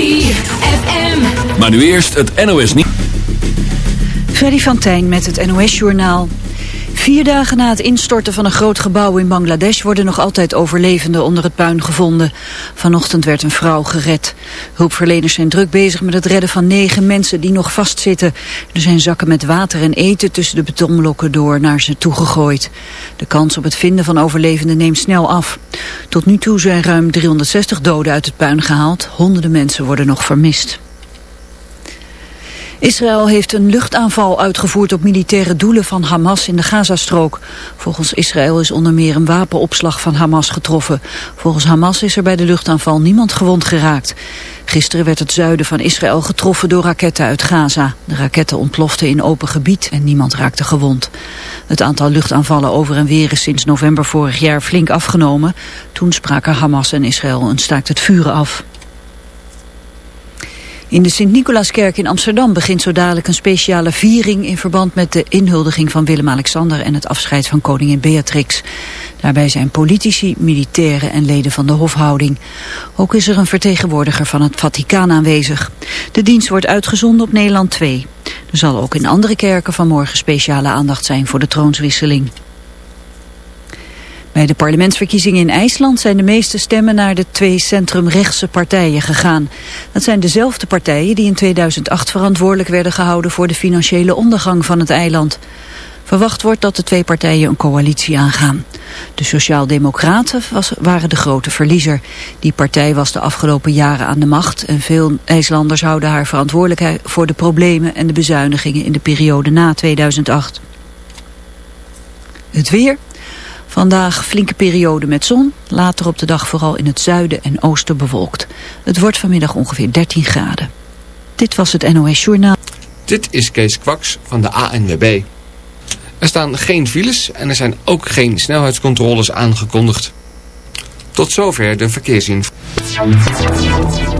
ZFM. Maar nu eerst het NOS niet. Freddy van Tijn met het NOS-journaal. Vier dagen na het instorten van een groot gebouw in Bangladesh... worden nog altijd overlevenden onder het puin gevonden. Vanochtend werd een vrouw gered. Hulpverleners zijn druk bezig met het redden van negen mensen die nog vastzitten. Er zijn zakken met water en eten tussen de betonblokken door naar ze toegegooid. De kans op het vinden van overlevenden neemt snel af. Tot nu toe zijn ruim 360 doden uit het puin gehaald. Honderden mensen worden nog vermist. Israël heeft een luchtaanval uitgevoerd op militaire doelen van Hamas in de Gazastrook. Volgens Israël is onder meer een wapenopslag van Hamas getroffen. Volgens Hamas is er bij de luchtaanval niemand gewond geraakt. Gisteren werd het zuiden van Israël getroffen door raketten uit Gaza. De raketten ontploften in open gebied en niemand raakte gewond. Het aantal luchtaanvallen over en weer is sinds november vorig jaar flink afgenomen. Toen spraken Hamas en Israël een staakt het vuren af. In de Sint-Nicolaaskerk in Amsterdam begint zo dadelijk een speciale viering in verband met de inhuldiging van Willem-Alexander en het afscheid van koningin Beatrix. Daarbij zijn politici, militairen en leden van de hofhouding. Ook is er een vertegenwoordiger van het Vaticaan aanwezig. De dienst wordt uitgezonden op Nederland 2. Er zal ook in andere kerken vanmorgen speciale aandacht zijn voor de troonswisseling. Bij de parlementsverkiezingen in IJsland zijn de meeste stemmen naar de twee centrumrechtse partijen gegaan. Dat zijn dezelfde partijen die in 2008 verantwoordelijk werden gehouden voor de financiële ondergang van het eiland. Verwacht wordt dat de twee partijen een coalitie aangaan. De Sociaaldemocraten waren de grote verliezer. Die partij was de afgelopen jaren aan de macht en veel IJslanders houden haar verantwoordelijkheid voor de problemen en de bezuinigingen in de periode na 2008. Het weer. Vandaag flinke periode met zon, later op de dag vooral in het zuiden en oosten bewolkt. Het wordt vanmiddag ongeveer 13 graden. Dit was het NOS Journaal. Dit is Kees Kwaks van de ANWB. Er staan geen files en er zijn ook geen snelheidscontroles aangekondigd. Tot zover de verkeersinformatie.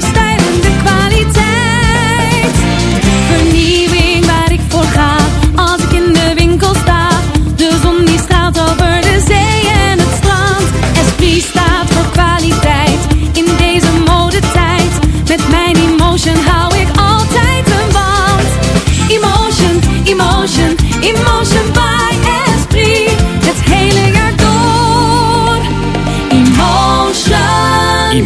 voor de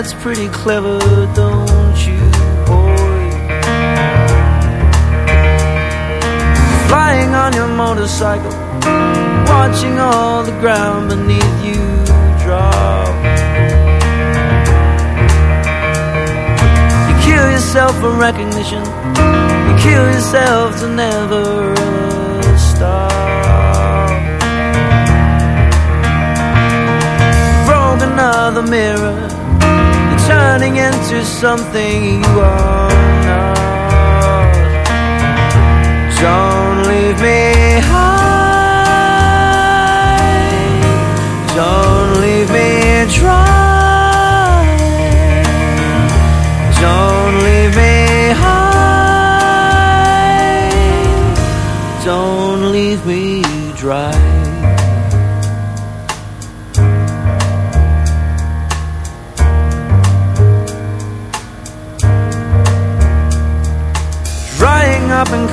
That's pretty clever, don't you, boy? Flying on your motorcycle, watching all the ground beneath you drop. You kill yourself for recognition, you kill yourself to never ever stop. Broke another mirror, turning into something you are not. Don't leave me high. Don't leave me dry. Don't leave me high. Don't leave me dry.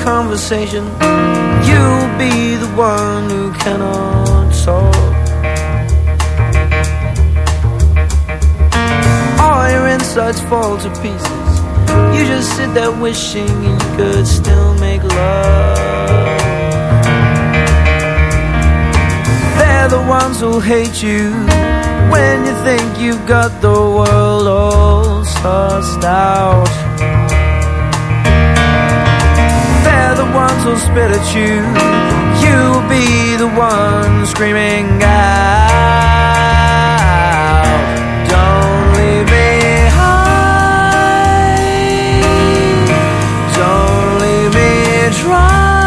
Conversation, you'll be the one who cannot talk. All your insides fall to pieces. You just sit there wishing you could still make love. They're the ones who hate you when you think you've got the world all sussed out. The ones who'll spit at you. You'll be the one screaming out. Don't leave me high. Don't leave me dry.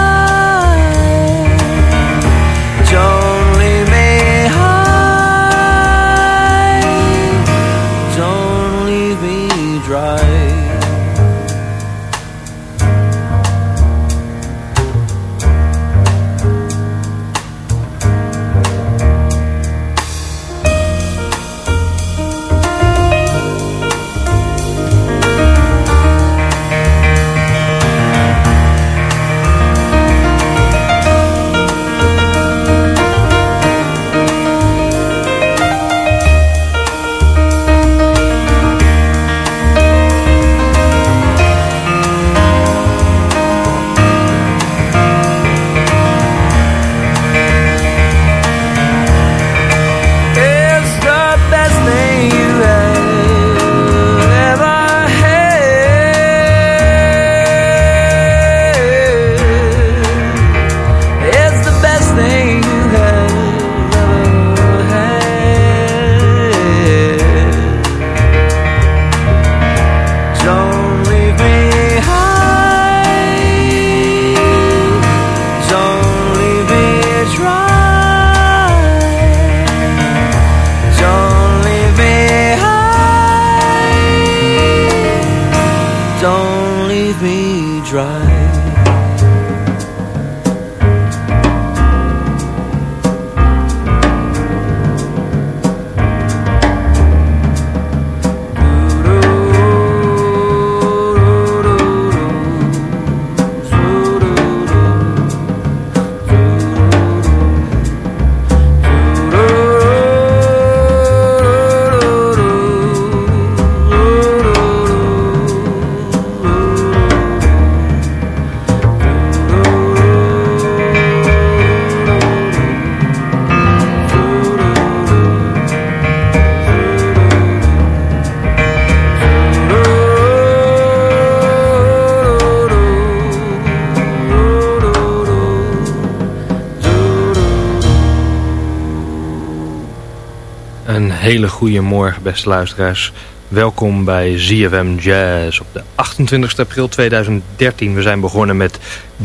Hele goede morgen, beste luisteraars. Welkom bij ZFM Jazz op de 28 april 2013. We zijn begonnen met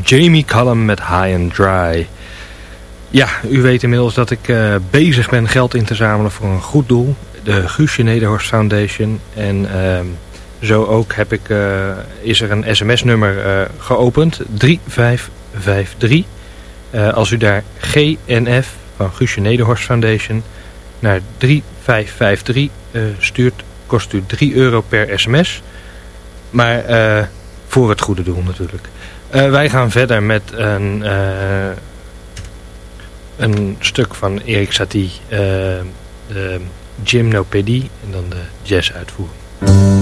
Jamie Cullum met High and Dry. Ja, u weet inmiddels dat ik eh, bezig ben geld in te zamelen voor een goed doel. De Guusje Nederhorst Foundation. En ehm, zo ook heb ik, eh, is er een sms-nummer eh, geopend. 3553. Eh, als u daar GNF van Guusje Nederhorst Foundation naar 3553 eh, stuurt, kost u 3 euro per sms. Maar eh, voor het goede doel natuurlijk. Eh, wij gaan verder met een, een stuk van Erik Satie, uh, de Gymnopedie en dan de jazz uitvoering.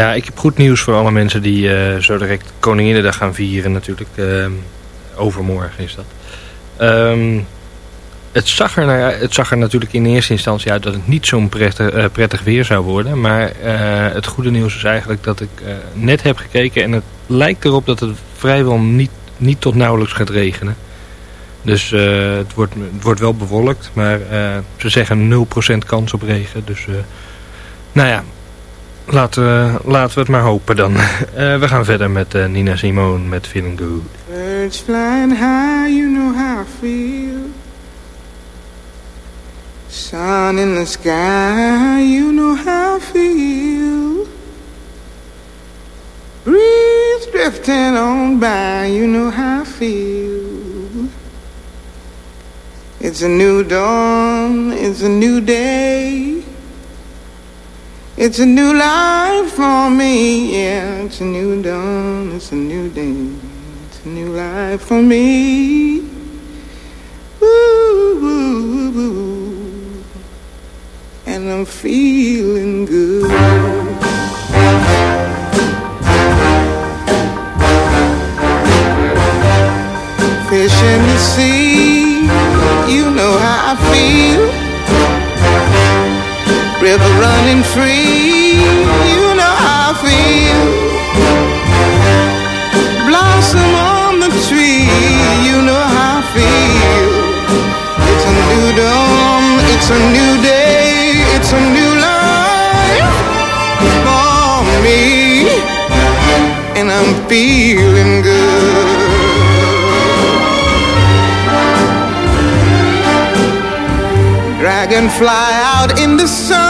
Ja, ik heb goed nieuws voor alle mensen die eh, zo direct Koninginnedag gaan vieren natuurlijk. Ehm, overmorgen is dat. Ehm, het, zag er, het zag er natuurlijk in eerste instantie uit dat het niet zo'n prettig, eh, prettig weer zou worden. Maar eh, het goede nieuws is eigenlijk dat ik net heb gekeken en het lijkt erop dat het vrijwel niet, niet tot nauwelijks gaat regenen. Dus het, wordt, het wordt wel bewolkt, maar ze zeggen 0% kans op regen. Dus nou ja, laten we, laten we het maar hopen dan. Eh, we gaan verder met eh, Nina Simone met Feeling Good. Birds flying high, you know how I feel. Sun in the sky, you know how I feel. Breeze drifting on by, you know how I feel. It's a new dawn, it's a new day. It's a new life for me, yeah. It's a new dawn, it's a new day. It's a new life for me. Ooh, ooh, ooh. And I'm feeling good. Fish in the sea, you know how I feel. River running free, you know how I feel. Blossom on the tree, you know how I feel. It's a new dawn, it's a new day, it's a new life for me, and I'm feeling good. Dragonfly out in the sun,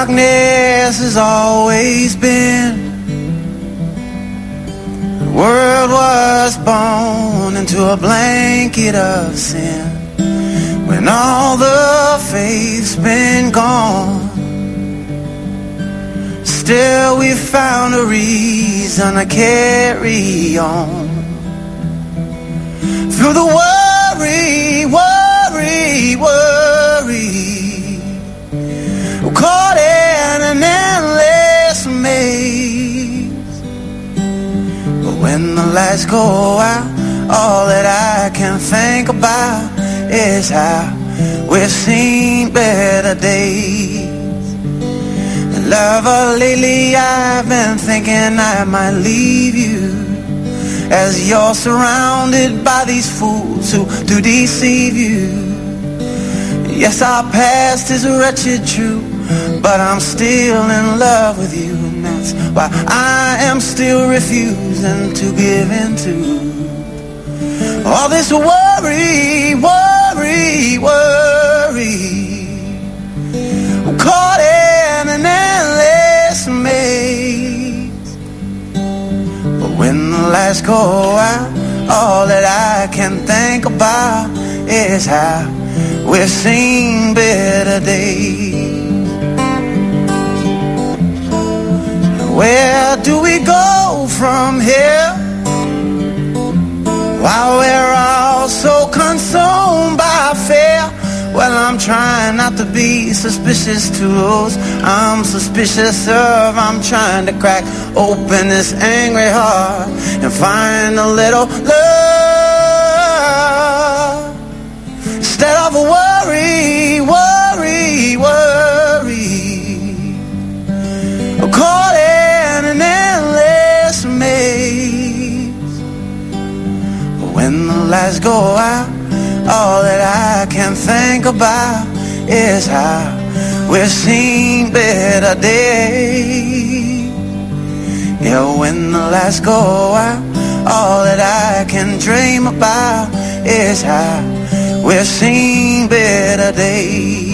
darkness has always been. The world was born into a blanket of sin. When all the faith's been gone, still we found a reason to carry on. Through the worry, lights go out, all that I can think about is how we've seen better days. Lover, lately I've been thinking I might leave you. As you're surrounded by these fools who do deceive you. Yes, our past is wretched, true, but I'm still in love with you, and that's why I am still refusing to give in to all this worry, worry, worry. I'm caught in an endless maze. But when the lights go out, all that I can think about is how we've seen better days. Where do we go from here? While we're all so consumed by fear. Well, I'm trying not to be suspicious to those I'm suspicious of. I'm trying to crack open this angry heart and find a little love instead of worry, worry, worry. Lights go out, all that I can think about is how we've seen better days. Yeah, when the lights go out, all that I can dream about is how we've seen better days.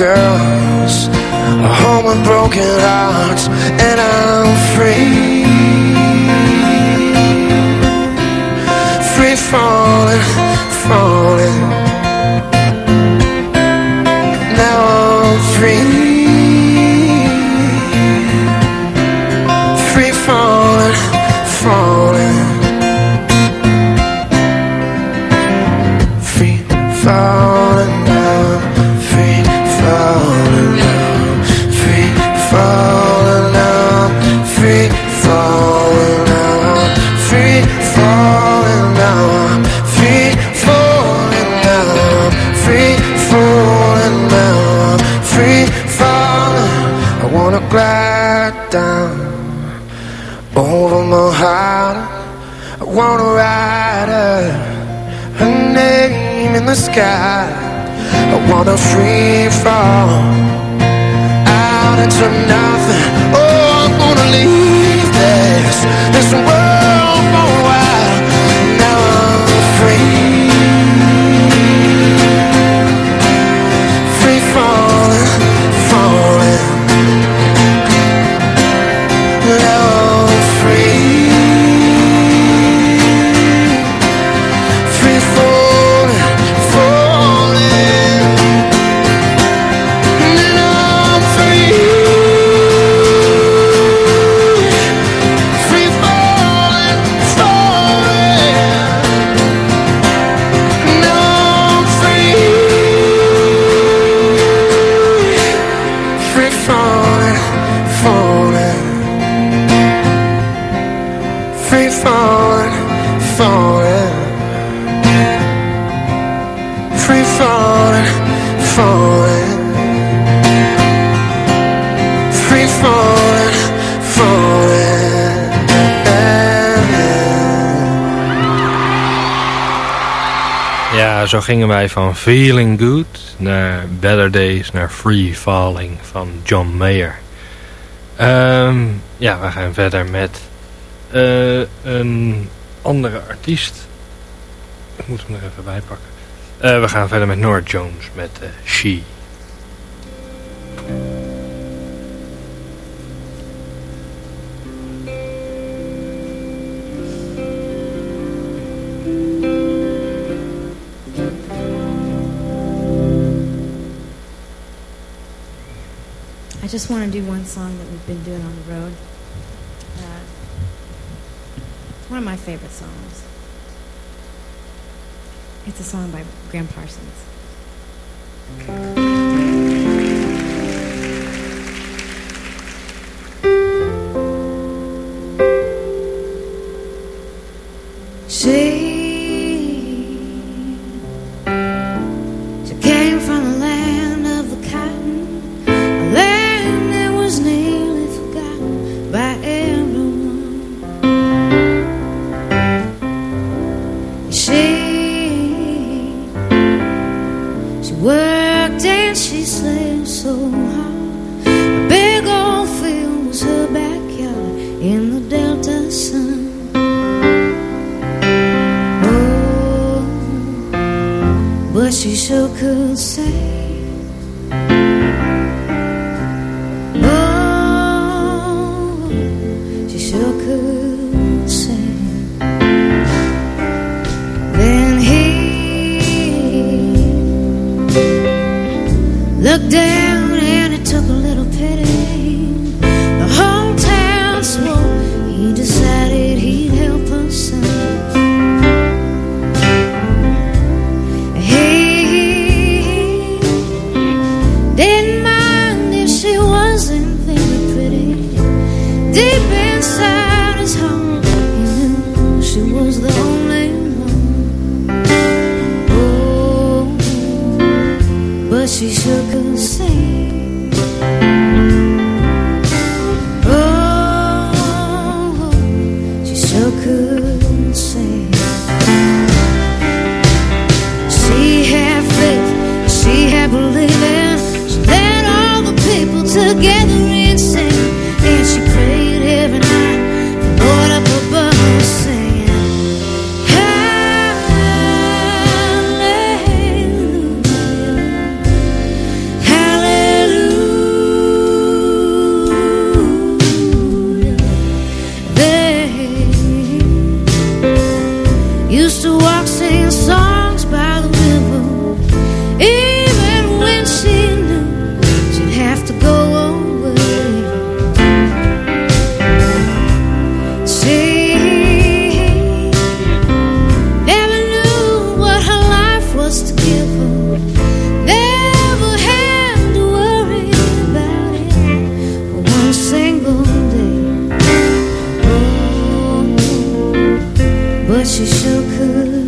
Girls A home with broken hearts, and I'm free. Free falling, falling. The sky. I wanna free fall out into nothing. Oh, I'm gonna leave this this world Free falling, falling Free falling, falling Ja, zo gingen wij van Feeling Good naar Better Days naar Free Falling van John Mayer. Um, ja, we gaan verder met uh, een andere artiest. Ik moet hem er even bij pakken. Uh, we gaan verder met Nora Jones met uh, She. I just want to do one song that we've been doing on the road. one of my favorite songs. It's a song by Gram Parsons. 我是小可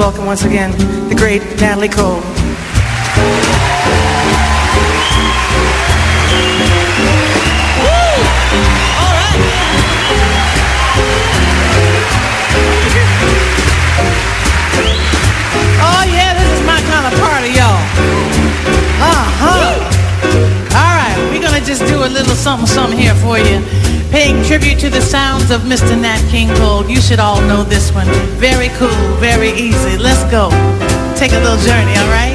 welcome once again the great Natalie Cole. Oh, yeah, this is my kind of party, y'all. Uh-huh. All right, we're gonna just do a little something, something here for you. Paying tribute to the sounds of Mr. Nat King Cole. You should all know this one. Very cool, very easy. Let's go. Take a little journey, all right?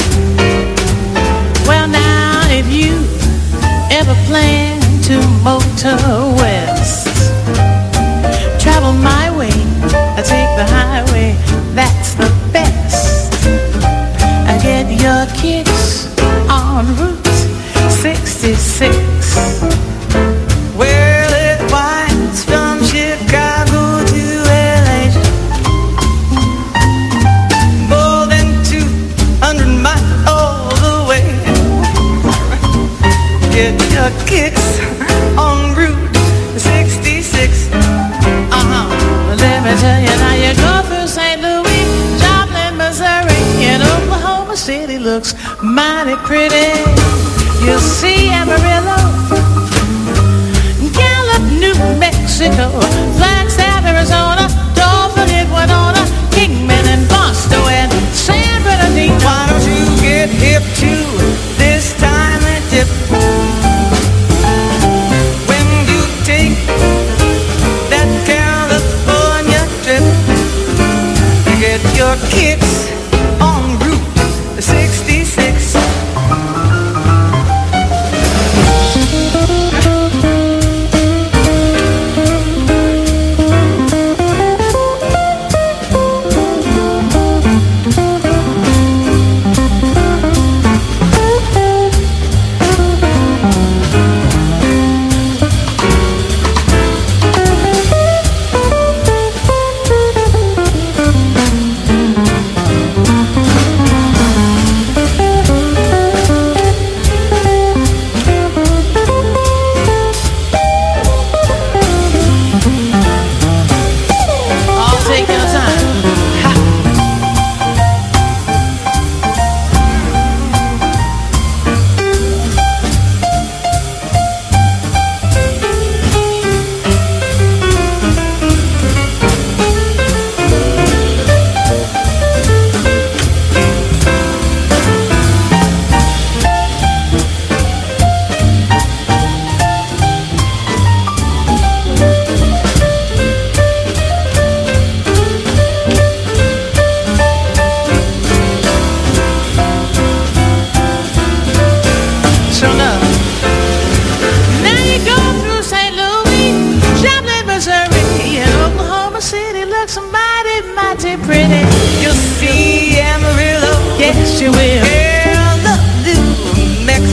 Well, now, if you ever plan to motor west, travel my way, I take the highway. That's the best. I get your kicks on Route 66. Your kicks on Route 66. Uh-huh. Let me tell you you go through St. Louis, Joplin, Missouri, and Oklahoma City looks mighty pretty. You'll see Amarillo, Gallup, New Mexico, Flagstaff,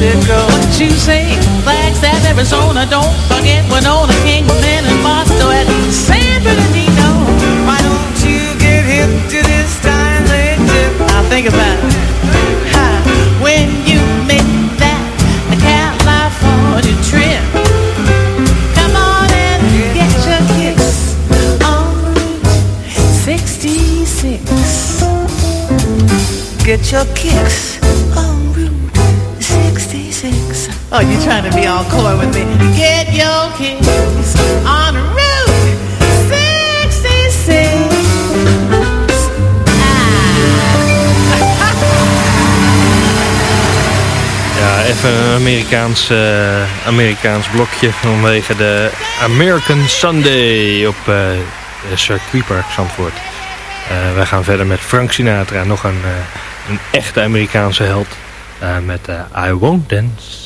Mexico. What you say? Flagstaff, Arizona, don't forget Winona, Kingman, and Barstow, and San Bernardino. Why don't you get hip to this time and dip? Now think about it. Ha, when you make that California trip, come on and get your kicks on Route 66. Get your kicks Oh, you trying to be all coy with me? Get your kicks on Route 66. Ja, even een Amerikaans, eh, Amerikaans blokje vanwege de American Sunday op uh, circuitpark Zandvoort. Uh, wij gaan verder met Frank Sinatra, nog een, uh, een echte Amerikaanse held met I Won't Dance.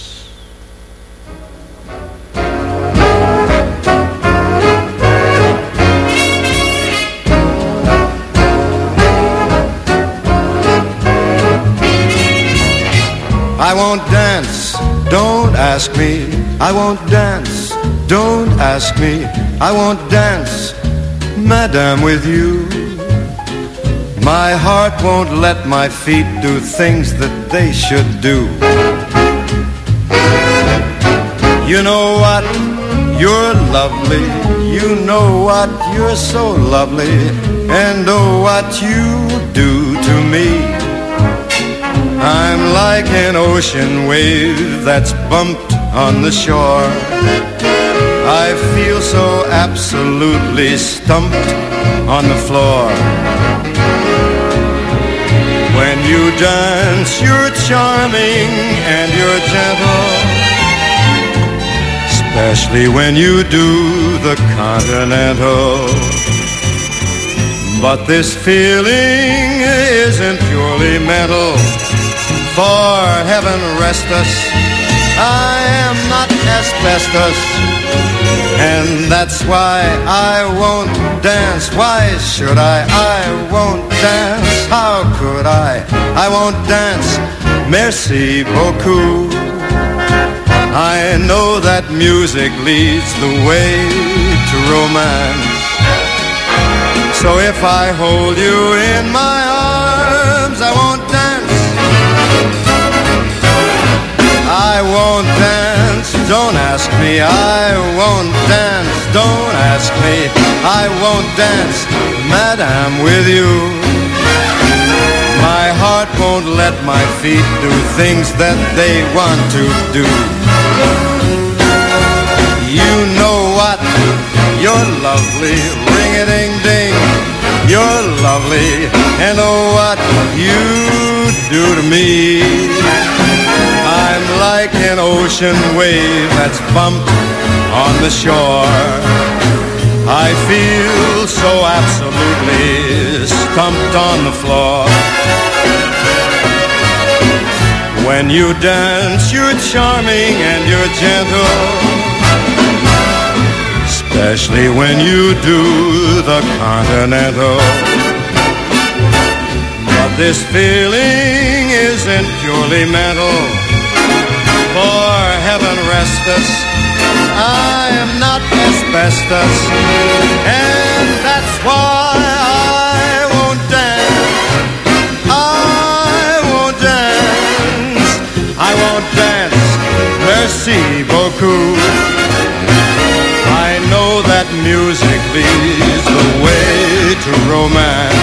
I won't dance, don't ask me. I won't dance, don't ask me. I won't dance, madam, with you. My heart won't let my feet do things that they should do. You know what? You're lovely. You know what? You're so lovely. And oh, what you do to me. I'm like an ocean wave that's bumped on the shore. I feel so absolutely stumped on the floor. When you dance, you're charming and you're gentle. Especially when you do the continental. But this feeling isn't purely mental. For heaven rest us, I am not asbestos. And that's why I won't dance. Why should I? I won't dance. How could I? I won't dance. Merci beaucoup. I know that music leads the way to romance. So if I hold you in my I won't dance, don't ask me. I won't dance, don't ask me. I won't dance, madam, with you. My heart won't let my feet do things that they want to do. You know what? You're lovely, ring-a-ding-ding. You're lovely, and oh, what you do to me. I'm like an ocean wave that's bumped on the shore. I feel so absolutely stumped on the floor. When you dance, you're charming and you're gentle. Especially when you do the continental. But this feeling isn't purely mental. Us, I am not asbestos. And that's why I won't dance. I won't dance. I won't dance. Merci beaucoup. I know that music leads the way to romance.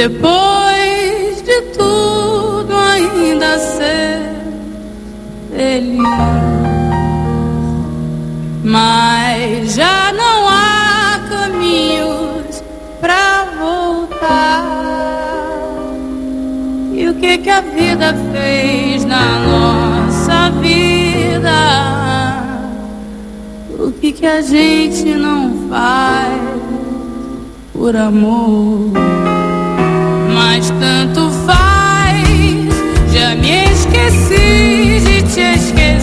Depois de tudo ainda ser feliz, mas já não há caminhos pra voltar. E o que que a vida fez na nossa vida? O que que a gente não faz por amor? mas tanto faz. Já me esqueci de te esquecer.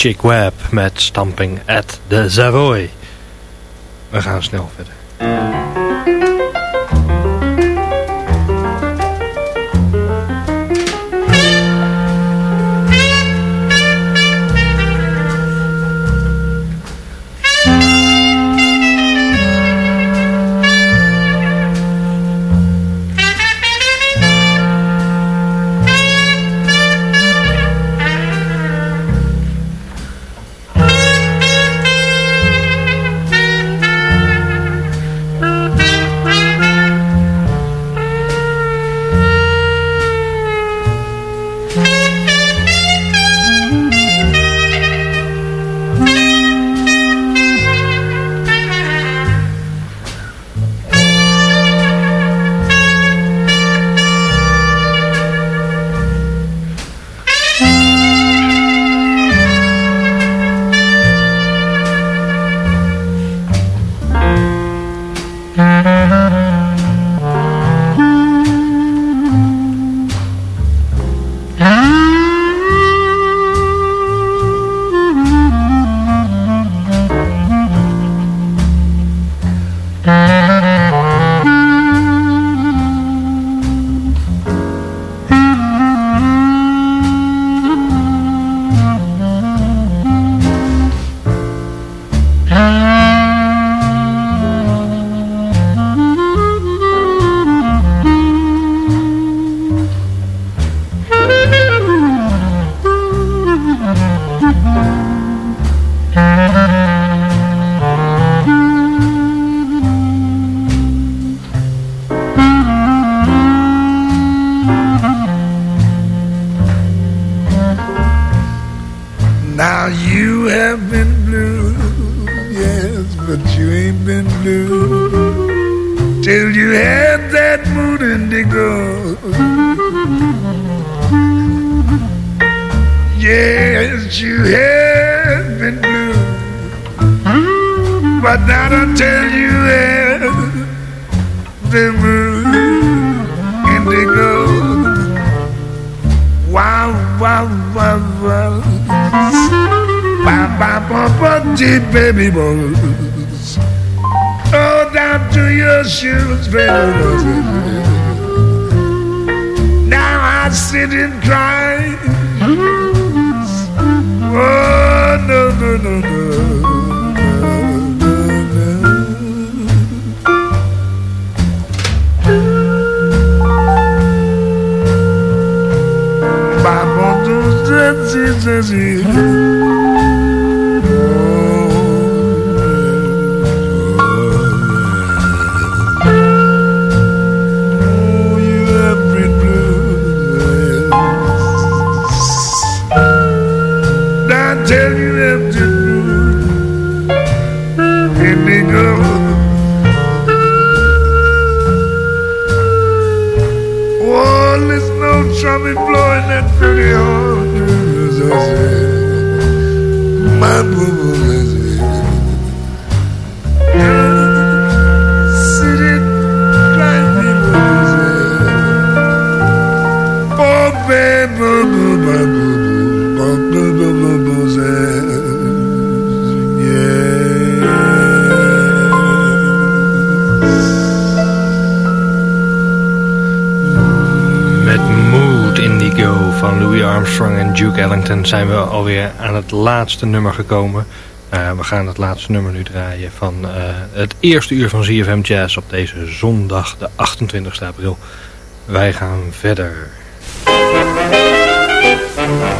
Chick Webb met Stamping at the Savoy. We gaan snel verder. Mm-hmm. van Louis Armstrong en Duke Ellington zijn we alweer aan het laatste nummer gekomen. Uh, we gaan het laatste nummer nu draaien van uh, het eerste uur van ZFM Jazz op deze zondag de 28 april. Wij gaan verder. Bye.